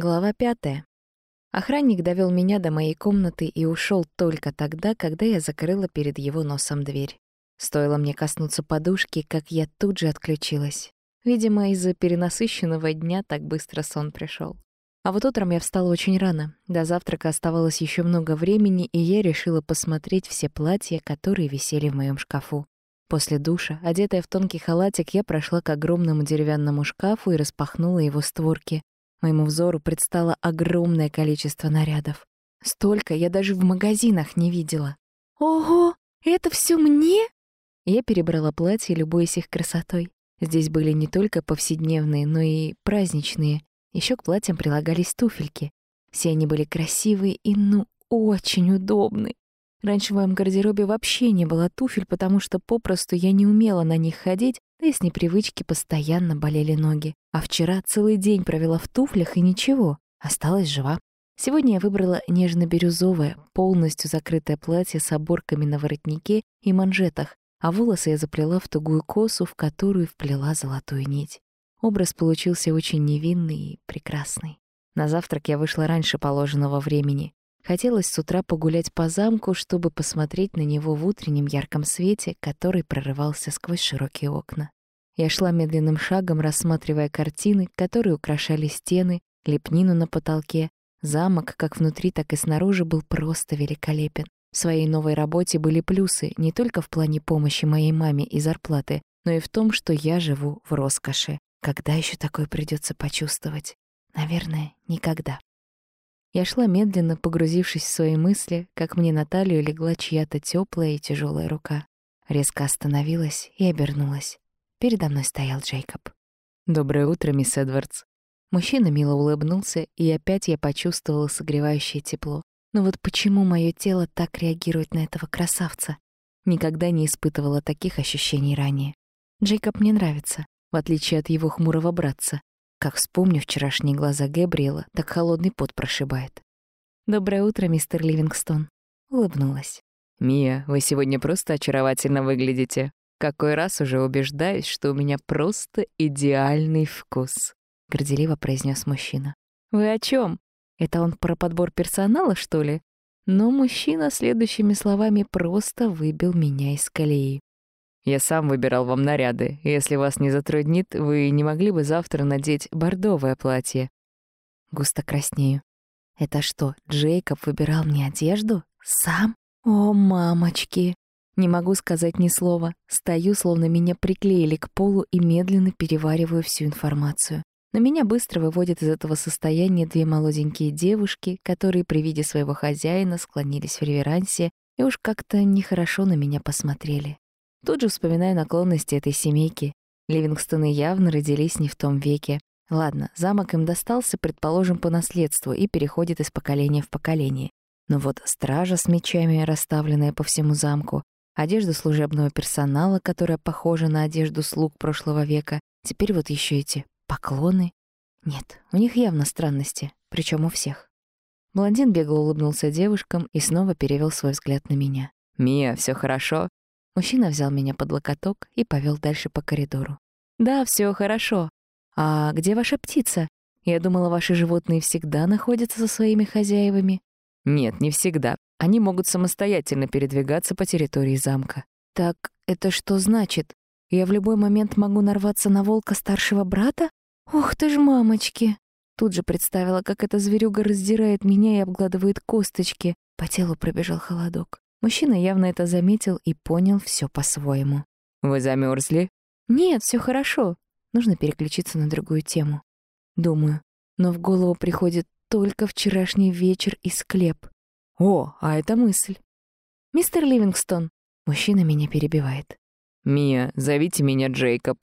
Глава пятая. Охранник довел меня до моей комнаты и ушел только тогда, когда я закрыла перед его носом дверь. Стоило мне коснуться подушки, как я тут же отключилась. Видимо, из-за перенасыщенного дня так быстро сон пришел. А вот утром я встала очень рано. До завтрака оставалось еще много времени, и я решила посмотреть все платья, которые висели в моем шкафу. После душа, одетая в тонкий халатик, я прошла к огромному деревянному шкафу и распахнула его створки. Моему взору предстало огромное количество нарядов. Столько я даже в магазинах не видела. «Ого, это все мне?» Я перебрала платья, любуясь их красотой. Здесь были не только повседневные, но и праздничные. Еще к платьям прилагались туфельки. Все они были красивые и, ну, очень удобные. Раньше в моем гардеробе вообще не было туфель, потому что попросту я не умела на них ходить, да и с непривычки постоянно болели ноги. А вчера целый день провела в туфлях и ничего, осталась жива. Сегодня я выбрала нежно-бирюзовое, полностью закрытое платье с оборками на воротнике и манжетах, а волосы я заплела в тугую косу, в которую вплела золотую нить. Образ получился очень невинный и прекрасный. На завтрак я вышла раньше положенного времени. Хотелось с утра погулять по замку, чтобы посмотреть на него в утреннем ярком свете, который прорывался сквозь широкие окна. Я шла медленным шагом, рассматривая картины, которые украшали стены, лепнину на потолке. Замок, как внутри, так и снаружи, был просто великолепен. В своей новой работе были плюсы не только в плане помощи моей маме и зарплаты, но и в том, что я живу в роскоши. Когда еще такое придется почувствовать? Наверное, никогда. Я шла медленно, погрузившись в свои мысли, как мне на талию легла чья-то теплая и тяжелая рука. Резко остановилась и обернулась. Передо мной стоял Джейкоб. «Доброе утро, мисс Эдвардс». Мужчина мило улыбнулся, и опять я почувствовала согревающее тепло. Но вот почему мое тело так реагирует на этого красавца? Никогда не испытывала таких ощущений ранее. Джейкоб мне нравится, в отличие от его хмурого братца. Как вспомню вчерашние глаза Гэбриэла, так холодный пот прошибает. «Доброе утро, мистер Ливингстон», — улыбнулась. «Мия, вы сегодня просто очаровательно выглядите. Какой раз уже убеждаюсь, что у меня просто идеальный вкус», — горделиво произнес мужчина. «Вы о чем? Это он про подбор персонала, что ли?» Но мужчина следующими словами просто выбил меня из колеи. Я сам выбирал вам наряды. Если вас не затруднит, вы не могли бы завтра надеть бордовое платье?» Густо краснею. «Это что, Джейкоб выбирал мне одежду? Сам? О, мамочки!» Не могу сказать ни слова. Стою, словно меня приклеили к полу и медленно перевариваю всю информацию. Но меня быстро выводят из этого состояния две молоденькие девушки, которые при виде своего хозяина склонились в реверансе и уж как-то нехорошо на меня посмотрели. Тут же вспоминаю наклонности этой семейки. Ливингстоны явно родились не в том веке. Ладно, замок им достался, предположим, по наследству и переходит из поколения в поколение. Но вот стража с мечами, расставленная по всему замку, одежда служебного персонала, которая похожа на одежду слуг прошлого века, теперь вот еще эти поклоны. Нет, у них явно странности, причем у всех. Блондин бегло улыбнулся девушкам и снова перевел свой взгляд на меня. «Мия, все хорошо?» Мужчина взял меня под локоток и повел дальше по коридору. «Да, все хорошо. А где ваша птица? Я думала, ваши животные всегда находятся со своими хозяевами». «Нет, не всегда. Они могут самостоятельно передвигаться по территории замка». «Так это что значит? Я в любой момент могу нарваться на волка старшего брата? Ух ты ж, мамочки!» Тут же представила, как эта зверюга раздирает меня и обгладывает косточки. По телу пробежал холодок. Мужчина явно это заметил и понял все по-своему. «Вы замерзли? «Нет, все хорошо. Нужно переключиться на другую тему. Думаю. Но в голову приходит только вчерашний вечер и склеп. О, а это мысль. «Мистер Ливингстон!» Мужчина меня перебивает. «Мия, зовите меня Джейкоб».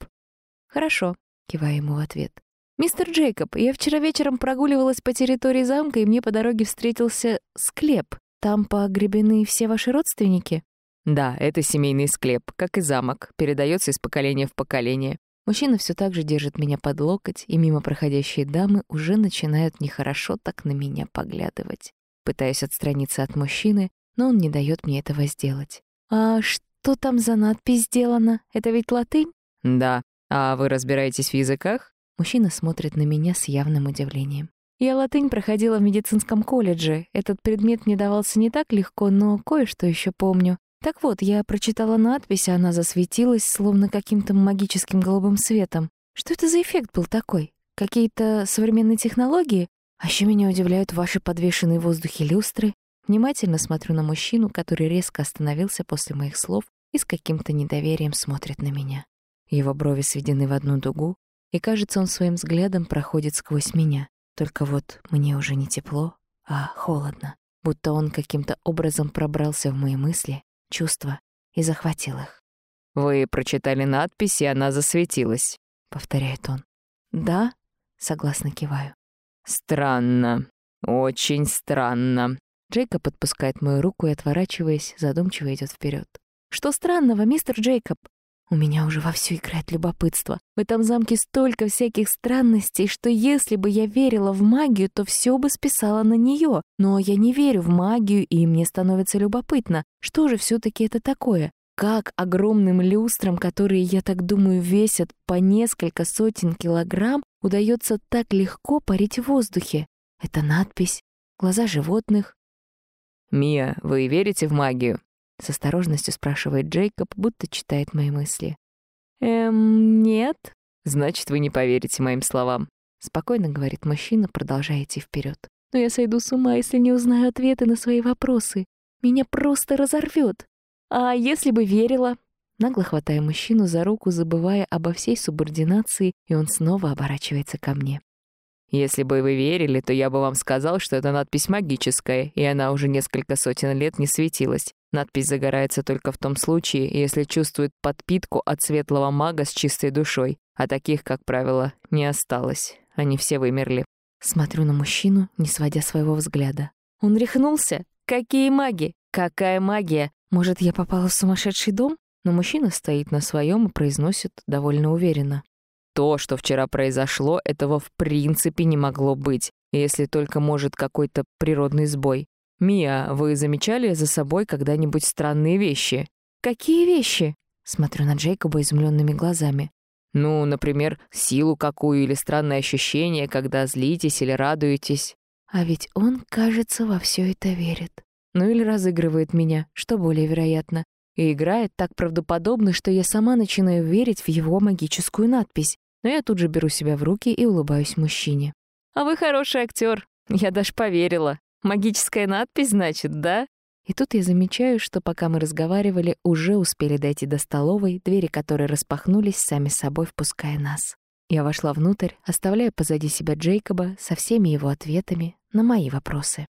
«Хорошо», — киваю ему в ответ. «Мистер Джейкоб, я вчера вечером прогуливалась по территории замка, и мне по дороге встретился склеп. Там погребены все ваши родственники? Да, это семейный склеп, как и замок, передается из поколения в поколение. Мужчина все так же держит меня под локоть, и мимо проходящие дамы уже начинают нехорошо так на меня поглядывать. Пытаюсь отстраниться от мужчины, но он не дает мне этого сделать. «А что там за надпись сделана? Это ведь латынь?» «Да. А вы разбираетесь в языках?» Мужчина смотрит на меня с явным удивлением. Я латынь проходила в медицинском колледже. Этот предмет мне давался не так легко, но кое-что еще помню. Так вот, я прочитала надпись, и она засветилась, словно каким-то магическим голубым светом. Что это за эффект был такой? Какие-то современные технологии? А еще меня удивляют ваши подвешенные в воздухе люстры. Внимательно смотрю на мужчину, который резко остановился после моих слов и с каким-то недоверием смотрит на меня. Его брови сведены в одну дугу, и, кажется, он своим взглядом проходит сквозь меня. Только вот мне уже не тепло, а холодно, будто он каким-то образом пробрался в мои мысли, чувства и захватил их. «Вы прочитали надпись, и она засветилась», — повторяет он. «Да?» — согласно киваю. «Странно. Очень странно». Джейкоб подпускает мою руку и, отворачиваясь, задумчиво идет вперед. «Что странного, мистер Джейкоб?» У меня уже вовсю играет любопытство. В этом замке столько всяких странностей, что если бы я верила в магию, то все бы списала на нее. Но я не верю в магию, и мне становится любопытно, что же все таки это такое? Как огромным люстрам, которые, я так думаю, весят по несколько сотен килограмм, удается так легко парить в воздухе? Это надпись, глаза животных. «Мия, вы верите в магию?» С осторожностью спрашивает Джейкоб, будто читает мои мысли. «Эм, нет». «Значит, вы не поверите моим словам», — спокойно говорит мужчина, продолжая идти вперед. «Но я сойду с ума, если не узнаю ответы на свои вопросы. Меня просто разорвет. А если бы верила?» Нагло хватая мужчину за руку, забывая обо всей субординации, и он снова оборачивается ко мне. Если бы вы верили, то я бы вам сказал, что эта надпись магическая, и она уже несколько сотен лет не светилась. Надпись загорается только в том случае, если чувствует подпитку от светлого мага с чистой душой, а таких, как правило, не осталось. Они все вымерли. Смотрю на мужчину, не сводя своего взгляда. Он рехнулся? Какие маги? Какая магия? Может, я попала в сумасшедший дом? Но мужчина стоит на своем и произносит довольно уверенно. То, что вчера произошло, этого в принципе не могло быть, если только может какой-то природный сбой. «Мия, вы замечали за собой когда-нибудь странные вещи?» «Какие вещи?» Смотрю на Джейкоба изумленными глазами. «Ну, например, силу какую или странное ощущение, когда злитесь или радуетесь». А ведь он, кажется, во все это верит. Ну или разыгрывает меня, что более вероятно. И играет так правдоподобно, что я сама начинаю верить в его магическую надпись. Но я тут же беру себя в руки и улыбаюсь мужчине. «А вы хороший актер. Я даже поверила». Магическая надпись, значит, да? И тут я замечаю, что пока мы разговаривали, уже успели дойти до столовой, двери которой распахнулись сами собой, впуская нас. Я вошла внутрь, оставляя позади себя Джейкоба со всеми его ответами на мои вопросы.